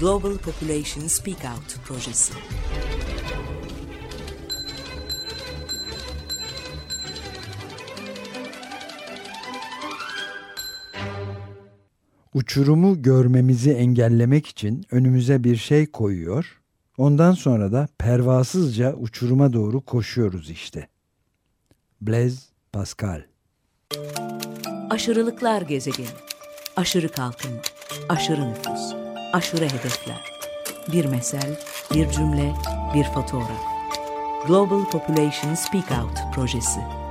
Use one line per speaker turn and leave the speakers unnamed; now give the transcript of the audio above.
Global Population Speak Out projesi.
Uçurumu görmemizi engellemek için önümüze bir şey koyuyor. Ondan sonra da pervasızca uçuruma doğru koşuyoruz işte. Blaise Pascal
Aşırılıklar gezegeni. Aşırı kalkınma, aşırı nüfus, aşırı hedefler. Bir mesel, bir cümle, bir fotoğraf. Global Population Speak Out projesi.